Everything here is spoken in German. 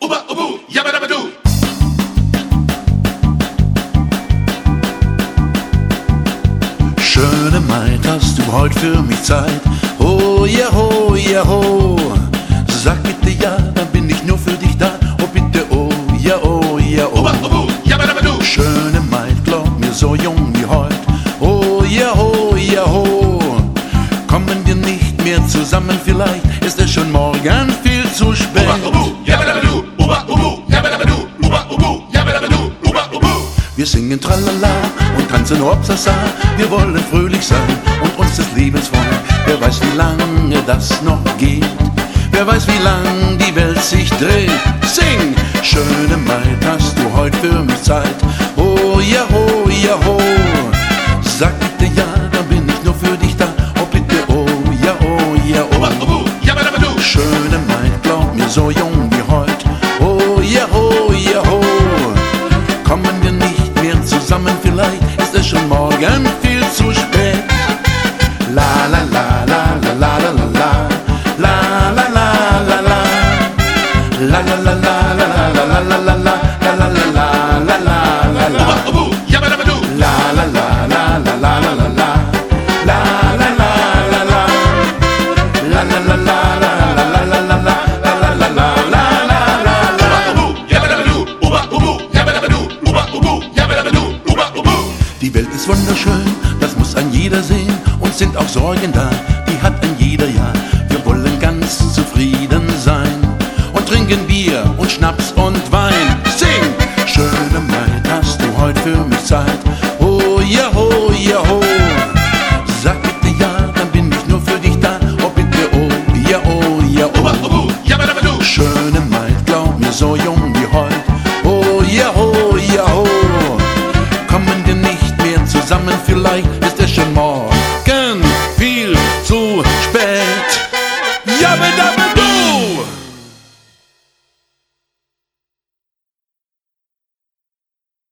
uba, ubu, yabadabadu. Schöne Maid, hast du heute für mich Zeit? Oh ja, ho, ja, ho. Sag bitte ja, dann bin ich nur für dich da. Oh bitte, oh ja, oh ja, oh. Uba, ubu, yabadabadu. Schöne Maid, glaub mir, so jung wie heut. Oh ja, ho, ja, ho. Kommen wir nicht mehr zusammen, vielleicht ist es schon morgen viel zu spät. Uba, ubu, yabadabadu. Wir singen Tralala und tanzen Hopsasa. Wir wollen fröhlich sein und uns des Lebens freuen. Wer weiß, wie lange das noch geht. Wer weiß, wie lang die Welt sich dreht. Sing! Schöne Maid, hast du heute für mich Zeit? Oh ja, ho, ja, ho. Sag La la la la la la la la la. La la la la la. La la. Die Welt ist wunderschön, das muss ein jeder sehen. Und sind auch Sorgen da, die hat ein jeder ja. Wir wollen ganz zufrieden sein und trinken Bier und Schnaps und Wein. Sing! Schöne Maid, hast du heute für mich Zeit?